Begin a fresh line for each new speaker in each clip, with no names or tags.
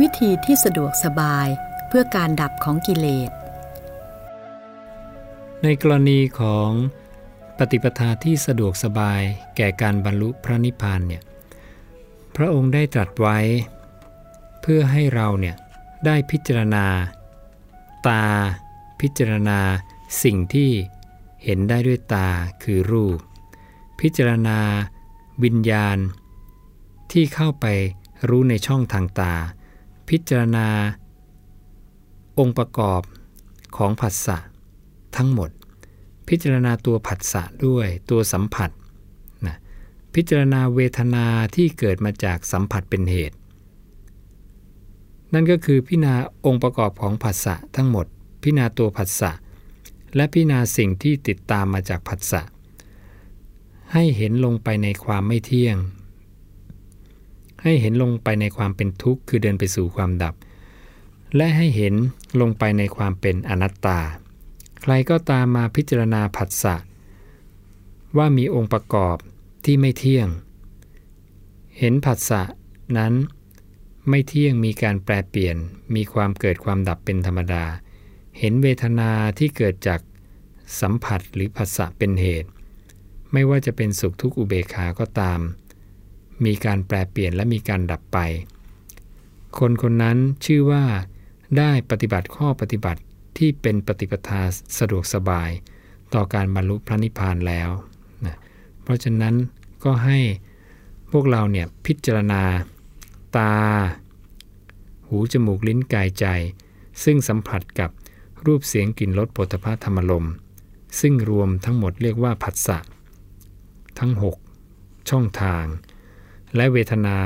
วิธีที่สะดวกสบายเพื่อการดับของกิเลส
ในกรณีของปฏิปทาที่สะดวกสบายแก่การบรรลุพระนิพพานเนี่ยพระองค์ได้ตรัสไว้ เพื่อให้เราเนี่ยได้พิจารณา ตา พิจารณาสิ่งที่เห็นได้ด้วยตาคือรูป พิจารณาวิญญาณ ที่เข้าไปรู้ในช่องทางตา พิจารณา องค์ประกอบของผัสสะทั้งหมด พิจารณาตัวผัสสะด้วยตัวสัมผัสนะพิจารณาเวทนาที่เกิดมาจากสัมผัสเป็นเหตุ นั่นก็คือพิจารณาองค์ประกอบของผัสสะทั้งหมด พิจารณาตัวผัสสะและพิจารณาสิ่งที่ติดตามมาจากผัสสะให้เห็นลงไปในความไม่เที่ยง ให้เห็นลงไปในความเป็นทุกข์คือเดินไปสู่ความดับ และให้เห็นลงไปในความเป็นอนัตตา ใครก็ตามมาพิจารณาผัสสะว่ามีองค์ประกอบที่ไม่เที่ยง เห็นผัสสะนั้นไม่เที่ยงมีการแปรเปลี่ยน มีความเกิดความดับเป็นธรรมดา เห็นเวทนาที่เกิดจากสัมผัสหรือผัสสะเป็นเหตุ ไม่ว่าจะเป็นสุขทุกข์อุเบกขาก็ตาม มีการแปรเปลี่ยนและมีการดับไป คนคนนั้นชื่อว่าได้ปฏิบัติข้อปฏิบัติที่เป็นปฏิปทาสะดวกสบาย ต่อการบรรลุพระนิพพานแล้วนะเพราะฉะนั้นก็ให้พวกเราเนี่ยพิจารณา ตา หูจมูกลิ้นกายใจ ซึ่งสัมผัสกับรูปเสียงกลิ่นรสปุถะธรรมลมซึ่งรวมทั้งหมดเรียกว่าผัสสะทั้ง 6 ช่องทาง และเวทนา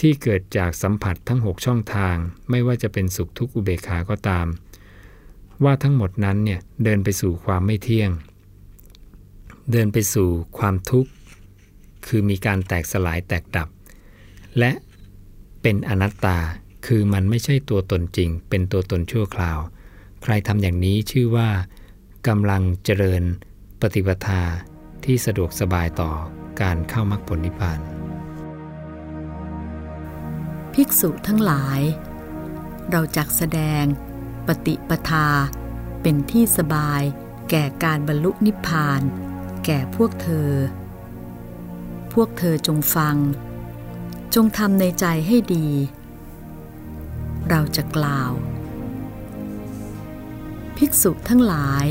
ที่เกิดจากสัมผัสทั้ง 6 ช่องทาง ไม่ว่าจะเป็นสุขทุกข์อุเบกขาก็ตาม ว่าทั้งหมดนั้นเนี่ยเดินไปสู่ความไม่เที่ยง เดินไปสู่ความทุกข์ คือมีการแตกสลายแตกดับ และเป็นอนัตตาคือมันไม่ใช่ตัวตนจริง เป็นตัวตนชั่วคราว ใครทำอย่างนี้ชื่อว่ากำลังเจริญปฏิปทาที่สะดวกสบายต่อการเข้ามรรคผลนิพพาน
ภิกษุทั้งหลาย เราจักแสดงปฏิปทา เป็นที่สบาย แก่การบรรลุนิพพาน แก่พวกเธอ พวกเธอจงฟัง จงทำในใจให้ดี เราจะกล่าว ภิกษุทั้งหลาย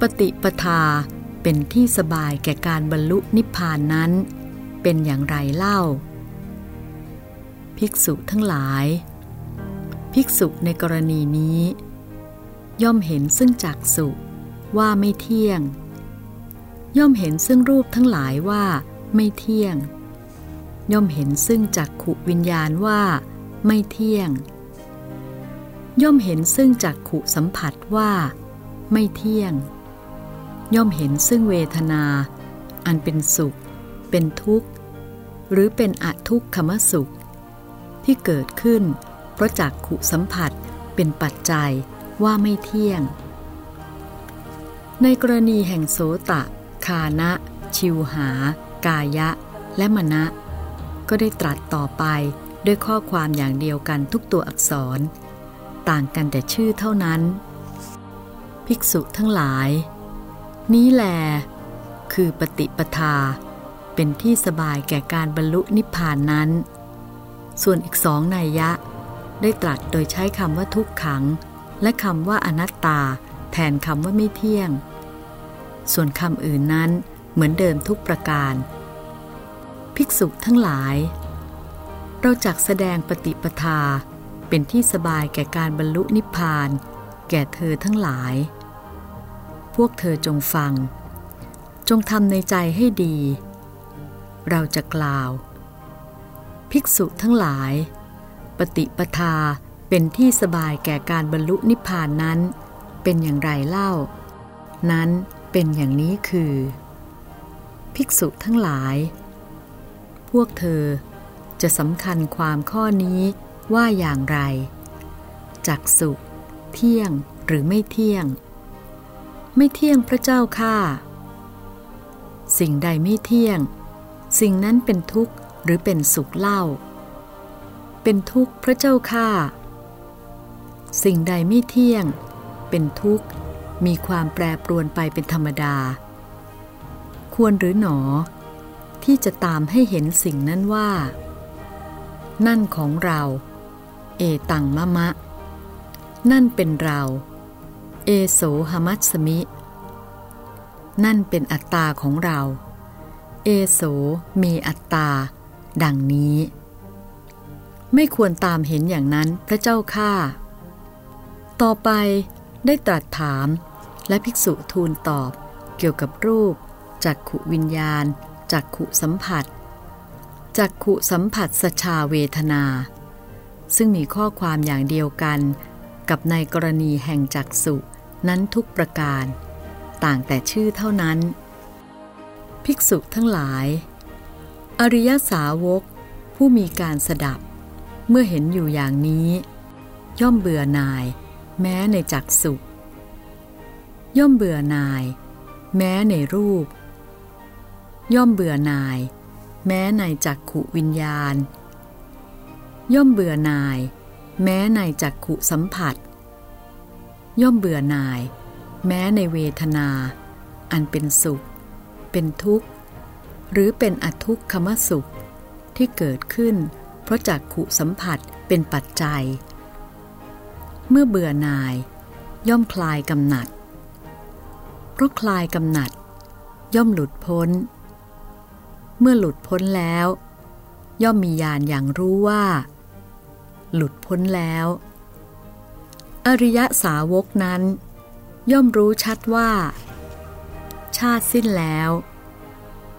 ปฏิปทาเป็นที่สบายแก่การบรรลุนิพพานนั้น เป็นอย่างไรเล่า ภิกษุทั้งหลาย ภิกษุในกรณีนี้ ย่อมเห็นซึ่งจักสุว่าไม่เที่ยง ย่อมเห็นซึ่งรูปทั้งหลายว่าไม่เที่ยง ย่อมเห็นซึ่งจักขุวิญญาณว่าไม่เที่ยง ย่อมเห็นซึ่งจักขุสัมผัสว่า ไม่เที่ยง ย่อมเห็นซึ่งเวทนา อันเป็นสุข เป็นทุกข์ หรือเป็นอทุกขมสุข ที่เกิดขึ้น เพราะจักขุสัมผัสเป็นปัจจัยว่าไม่เที่ยง ในกรณีแห่งโสตะ คานะ ชิวหา กายะ และมณะ ก็ได้ตรัสต่อไปด้วยข้อความอย่างเดียวกันทุกตัวอักษร ต่างกันแต่ชื่อเท่านั้น ภิกษุทั้งหลาย นี้แล คือปฏิปทา เป็นที่สบายแก่การบรรลุนิพพานนั้น ส่วนอีกสองนัยยะ ได้ตรัสโดยใช้คำว่าทุกขัง และคำว่าอนัตตา แทนคำว่าไม่เที่ยง ส่วนคำอื่นนั้นเหมือนเดิมทุกประการ ภิกษุทั้งหลาย เราจักแสดงปฏิปทา เป็นที่สบายแก่การบรรลุนิพพาน แก่เธอทั้งหลาย พวกเธอจงฟัง จงทำในใจให้ดี เราจะกล่าว ภิกษุทั้งหลาย ปฏิปทาเป็นที่สบายแก่การบรรลุนิพพานนั้น เป็นอย่างไรเล่า นั้นเป็นอย่างนี้คือ ภิกษุทั้งหลาย พวกเธอจะสำคัญความข้อนี้ว่าอย่างไร จักสุเที่ยงหรือไม่เที่ยง ไม่เที่ยงพระเจ้าข้าสิ่งใดไม่เที่ยง สิ่งนั้นเป็นทุกข์ หรือเป็นสุขเล่า เป็นทุกข์พระเจ้าข้าสิ่งใดไม่เที่ยง เป็นทุกข์ มีความแปรปรวนไปเป็นธรรมดา ควรหรือหนอ ที่จะตามให้เห็นสิ่งนั้นว่า นั่นของเรา เอตังมะมะ นั่นเป็นเรา เอโสหมัตสมิ นั่นเป็นอัตตาของเรา เอโสมีอัตตา ดังนี้ ไม่ควรตามเห็นอย่างนั้นพระเจ้าข้าต่อไปได้ตรัสถามและภิกษุทูลตอบเกี่ยวกับรูปจักขุวิญญาณจักขุสัมผัสจักขุสัมผัสสชาเวทนา ซึ่งมีข้อความอย่างเดียวกันกับในกรณีแห่งจักสุนั้นทุกประการ ต่างแต่ชื่อเท่านั้น ภิกษุทั้งหลาย อริยสาวกผู้มีการสดับ เมื่อเห็นอยู่อย่างนี้ ย่อมเบื่อหน่าย แม้ในจักสุย่อมเบื่อหน่าย แม้ในรูป ย่อมเบื่อหน่าย แม้ในจักขุวิญญาณ ย่อมเบื่อหน่าย แม้ในจักขุสัมผัส ย่อมเบื่อหน่าย แม้ในเวทนา อันเป็นสุข เป็นทุกข์ หรือเป็นอทุกขมสุข ที่เกิดขึ้น เพราะจักขุสัมผัสเป็นปัจจัย เมื่อเบื่อหน่าย ย่อมคลายกำหนัด เพราะคลายกำหนัด ย่อมหลุดพ้น เมื่อหลุดพ้นแล้ว ย่อมมีญาณอย่างรู้ว่า หลุดพ้นแล้ว อริยสาวกนั้น ย่อมรู้ชัดว่า ชาติสิ้นแล้ว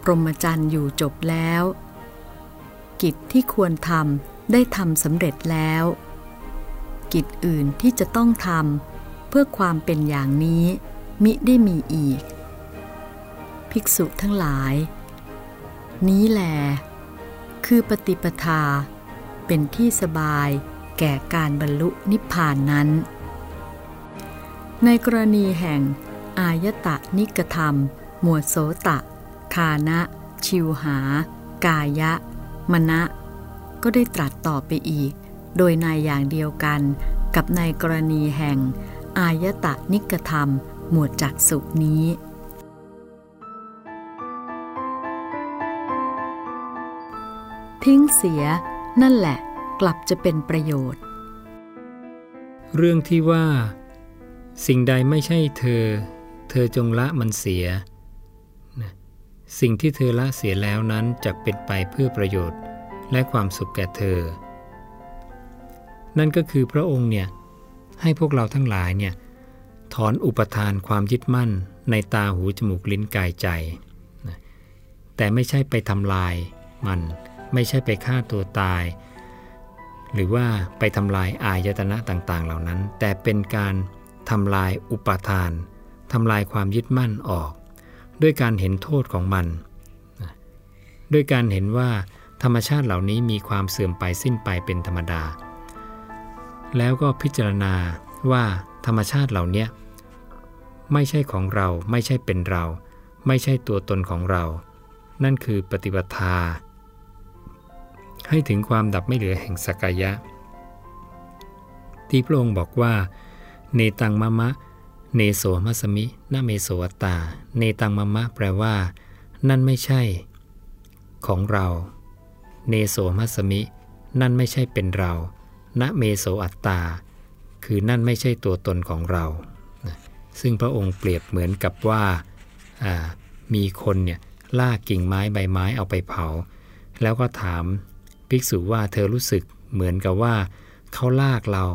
พรหมจรรย์อยู่จบแล้ว กิจที่ควรทำได้ทำสำเร็จแล้ว กิจอื่นที่จะต้องทำเพื่อความเป็นอย่างนี้ มิได้มีอีก ภิกษุทั้งหลาย นี้แหลคือปฏิปทา เป็นที่สบายแก่การบรรลุนิพพานนั้น ในกรณีแห่งอายตะนิกธรรม หมวดโสตะ คานะ ชิวหา กายะ มณะ ก็ได้ตรัสต่อไปอีก โดยในอย่างเดียวกันกับในกรณีแห่ง อายตะนิกธรรม หมวดจักสุนี้ ทิ้งเสียนั่นแหละกลับจะเป็นประโยชน์
เรื่องที่ว่า สิ่งใดไม่ใช่เธอ เธอจงละมันเสีย สิ่งที่เธอละเสียแล้วนั้นจะเป็นไปเพื่อประโยชน์และความสุขแก่เธอ นั่นก็คือพระองค์เนี่ยให้พวกเราทั้งหลายเนี่ยถอนอุปทานความยึดมั่นในตาหูจมูกลิ้นกายใจ แต่ไม่ใช่ไปทำลายมัน ไม่ใช่ไปฆ่าตัวตาย หรือว่าไปทำลายอายตนะต่าง ๆ เหล่านั้น แต่เป็นการทำลายอุปทานทำลายความยึดมั่นออก ด้วยการเห็นโทษของมัน ด้วยการเห็นว่าธรรมชาติเหล่านี้มีความเสื่อมไปสิ้นไปเป็นธรรมดา แล้วก็พิจารณาว่าธรรมชาติเหล่านี้ไม่ใช่ของเราไม่ใช่เป็นเรา ไม่ใช่ตัวตนของเรา นั่นคือปฏิปทาให้ถึงความดับไม่เหลือแห่งสักยะ ที่พระองค์บอกว่า เนตังมะมะ เนโสมัสมินาเมโสวตา เนตังมะมะแปลว่า นั่นไม่ใช่ ของเรา เนโสมัสมิ นั่นไม่ใช่เป็นเรา ณเมโสอัตตา คือนั่นไม่ใช่ตัวตนของเรา ซึ่งพระองค์เปรียบเหมือนกับว่ามีคนเนี่ยลากกิ่งไม้ใบไม้เอาไปเผา แล้วก็ถามภิกษุว่าเธอรู้สึกเหมือนกับว่าเขาลากเรา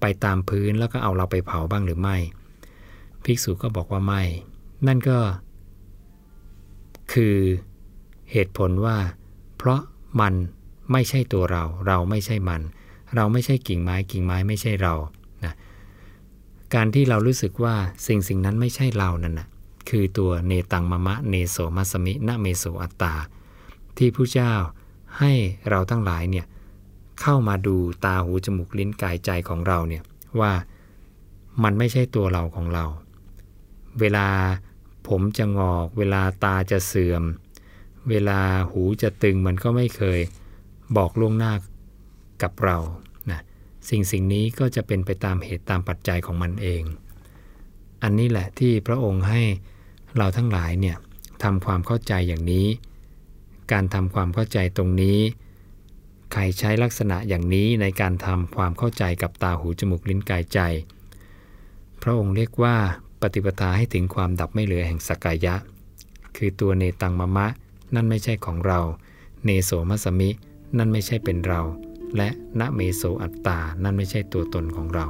ไปตามพื้นแล้วก็เอาเราไปเผาบ้างหรือไม่ ภิกษุก็บอกว่าไม่ นั่นก็ คือเหตุผลว่า เพราะมันไม่ใช่ตัวเรา เราไม่ใช่มัน เราไม่ใช่กิ่งไม้ กิ่งไม้ไม่ใช่เรานะการที่เรารู้สึกว่าสิ่งสิ่งนั้นไม่ใช่เรานั่นนะคือตัวเนตังมะมะเนโสมัสมิณเมโสอัตตา ที่ผู้เจ้าให้เราทั้งหลายเนี่ยเข้ามาดูตาหูจมูกลิ้นกายใจของเราเนี่ยว่ามันไม่ใช่ตัวเราของเรา เวลาผมจะงอก เวลาตาจะเสื่อม เวลาหูจะตึงมันก็ไม่เคยบอกล่วงหน้ากับเรานะสิ่งสิ่งนี้ก็จะเป็นไปตามเหตุตามปัจจัยของมันเอง อันนี้แหละที่พระองค์ให้เราทั้งหลายเนี่ยทำความเข้าใจอย่างนี้ การทำความเข้าใจตรงนี้ ใครใช้ลักษณะอย่างนี้ในการทำความเข้าใจกับตาหูจมูกลิ้นกายใจ พระองค์เรียกว่า ปฏิปทาให้ถึงความดับไม่เหลือแห่งสกายะ คือตัวเนตังมะมะ นั่นไม่ใช่ของเรา เนโสมัสมิ นั่นไม่ใช่เป็นเรา และณเมโสอัตตา นั่นไม่ใช่ตัวตนของเรา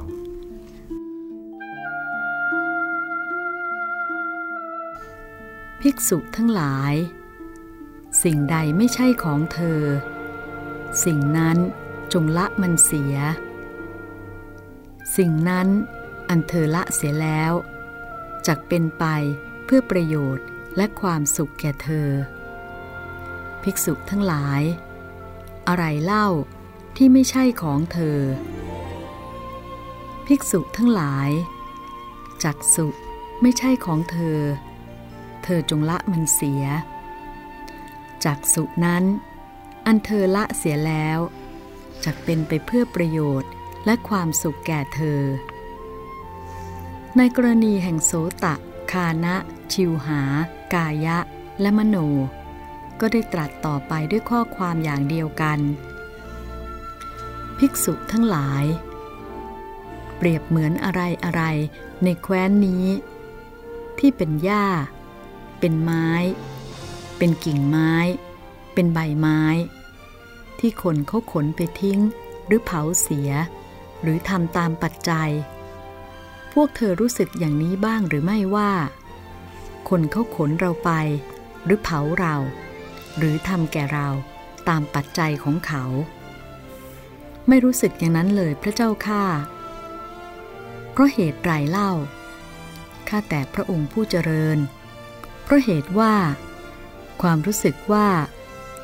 ภิกษุทั้งหลาย สิ่งใดไม่ใช่ของเธอ สิ่งนั้นจงละมันเสีย สิ่งนั้นอันเธอละเสียแล้ว จักเป็นไปเพื่อประโยชน์และความสุขแก่เธอ ภิกษุทั้งหลาย อะไรเล่าที่ไม่ใช่ของเธอ ภิกษุทั้งหลาย จักสุไม่ใช่ของเธอ เธอจงละมันเสีย จักสุนั้น อันเธอละเสียแล้วจักเป็นไปเพื่อประโยชน์และความสุขแก่เธอ ในกรณีแห่งโสตะ คานะ ชิวหา กายะ และมโน ก็ได้ตรัสต่อไปด้วยข้อความอย่างเดียวกัน ภิกษุทั้งหลาย เปรียบเหมือนอะไรอะไรในแคว้นนี้ ที่เป็นหญ้า เป็นไม้ เป็นกิ่งไม้ เป็นใบไม้ ที่คนเขาขนไปทิ้ง หรือเผาเสีย หรือทำตามปัจจัย วกเธอรู้สึกอย่างนี้บ้างหรือไม่ว่า คนเขาขนเราไป หรือเผาเรา หรือทำแก่เราตามปัจจัยของเขา ไม่รู้สึกอย่างนั้นเลยพระเจ้าข้าเพราะเหตุไรเล่าข้าแต่พระองค์ผู้เจริญ เพราะเหตุว่า ความรู้สึกว่า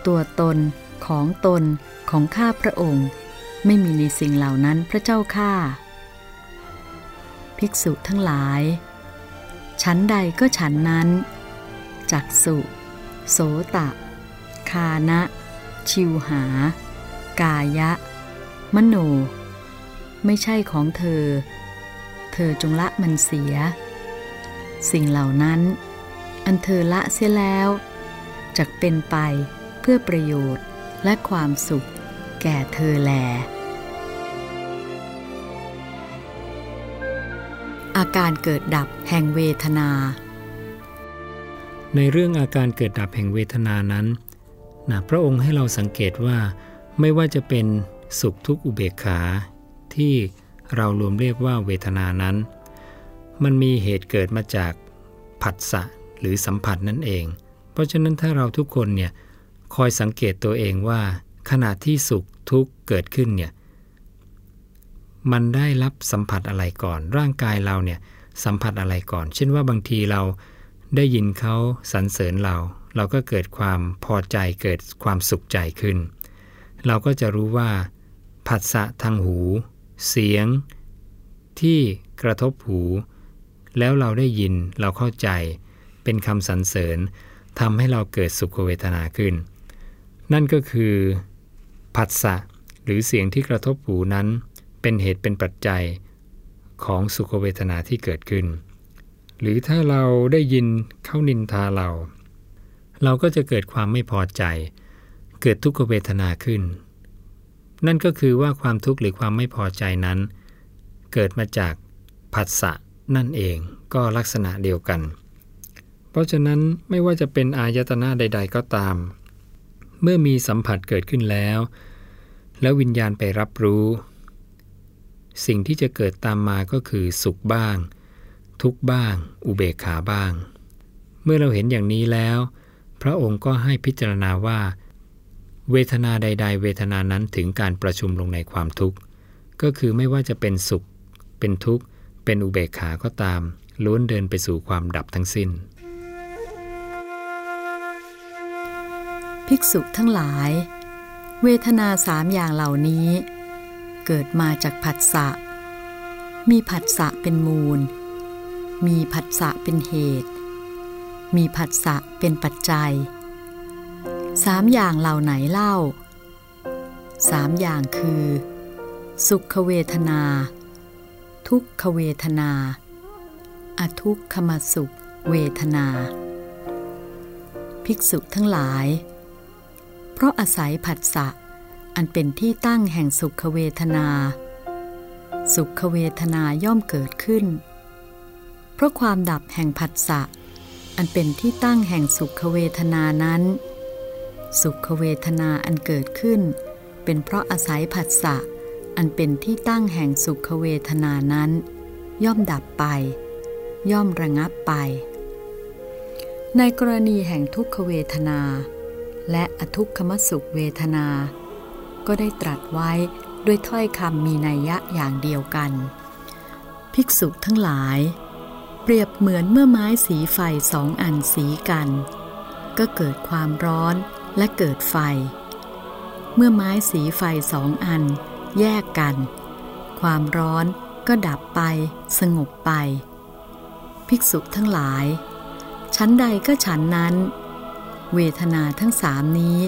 ตัวตนของตนของข้าพระองค์ ไม่มีในสิ่งเหล่านั้นพระเจ้าข้า ภิกษุทั้งหลาย ชั้นใดก็ฉันนั้น จักสุ โสตะ คานะ ชิวหา กายะ มโน ไม่ใช่ของเธอ เธอจงละมันเสีย สิ่งเหล่านั้น อันเธอละเสียแล้วจักเป็นไปเพื่อประโยชน์และความสุขแก่เธอแล การเกิดดับแห่งเวทนา
ในเรื่องอาการเกิดดับแห่งเวทนานั้นนะพระองค์ให้เราสังเกตว่า ไม่ว่าจะเป็นสุขทุกข์อุเบกขา ที่เรารวมเรียกว่าเวทนานั้น มันมีเหตุเกิดมาจากผัสสะหรือสัมผัสนั่นเอง เพราะฉะนั้นถ้าเราทุกคนเนี่ยคอยสังเกตตัวเองว่า ขณะที่สุขทุกข์เกิดขึ้นเนี่ย มันได้รับสัมผัสอะไรก่อน ร่างกายเราเนี่ยสัมผัสอะไรก่อน เช่นว่าบางทีเราได้ยินเขาสรรเสริญเรา เราก็เกิดความพอใจเกิดความสุขใจขึ้น เราก็จะรู้ว่า ผัสสะทางหู เสียง ที่กระทบหู แล้วเราได้ยินเราเข้าใจ เป็นคำสรรเสริญทำให้เราเกิดสุขเวทนาขึ้น นั่นก็คือ ผัสสะหรือเสียงที่กระทบหูนั้น เป็นเหตุเป็นปัจจัยของสุขเวทนาที่เกิดขึ้น หรือถ้าเราได้ยินเข้านินทาเรา เราก็จะเกิดความไม่พอใจ เกิดทุกขเวทนาขึ้น นั่นก็คือว่าความทุกข์หรือความไม่พอใจนั้น เกิดมาจากผัสสะนั่นเองก็ลักษณะเดียวกัน เพราะฉะนั้นไม่ว่าจะเป็นอายตนะใด ๆ ก็ตาม เมื่อมีสัมผัสเกิดขึ้นแล้ว แล้ววิญญาณไปรับรู้ สิ่งที่จะเกิดตามมาก็คือสุขบ้าง ทุกบ้าง อุเบกขาบ้าง เมื่อเราเห็นอย่างนี้แล้ว พระองค์ก็ให้พิจารณาว่า เวทนาใด ๆ เวทนานั้นถึงการประชุมลงในความทุกข์ ก็คือไม่ว่าจะเป็นสุข เป็นทุกข์ เป็นอุเบกขาก็ตามล้วนเดินไปสู่ความดับทั้งสิ้น
ภิกษุทั้งหลาย เวทนาสามอย่างเหล่านี้ เกิดมาจากผัสสะ มีผัสสะเป็นมูล มีผัสสะเป็นเหตุ มีผัสสะเป็นปัจจัย สามอย่างเหล่าไหนเล่า สามอย่างคือ สุขเวทนา ทุกขเวทนา อทุกขมสุขเวทนา ภิกษุทั้งหลาย เพราะอาศัยผัสสะ อันเป็นที่ตั้งแห่งสุขเวทนา สุขเวทนาย่อมเกิดขึ้น เพราะความดับแห่งผัสสะ อันเป็นที่ตั้งแห่งสุขเวทนานั้น สุขเวทนาอันเกิดขึ้น เป็นเพราะอาศัยผัสสะ อันเป็นที่ตั้งแห่งสุขเวทนานั้น ย่อมดับไป ย่อมระงับไป ในกรณีแห่งทุกขเวทนา และอทุกขมสุขเวทนา ก็ได้ตรัสไว้ด้วยถ้อยคำมีนัยยะอย่างเดียวกัน ภิกษุทั้งหลาย เปรียบเหมือนเมื่อไม้สีไฟสองอันสีกัน ก็เกิดความร้อนและเกิดไฟ เมื่อไม้สีไฟสองอัน แยกกัน ความร้อนก็ดับไป สงบไป ภิกษุทั้งหลาย ชั้นใดก็ฉันนั้น เวทนาทั้งสามนี้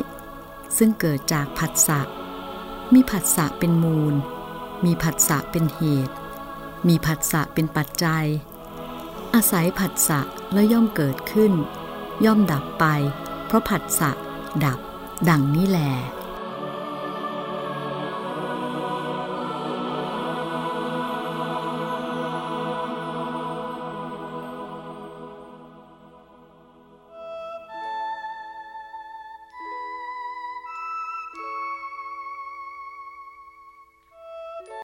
ซึ่งเกิดจากผัสสะ มีผัสสะเป็นมูล มีผัสสะเป็นเหตุ มีผัสสะเป็นปัจจัย อาศัยผัสสะแล้วย่อมเกิดขึ้น ย่อมดับไป เพราะผัสสะดับ ดังนี้แหละ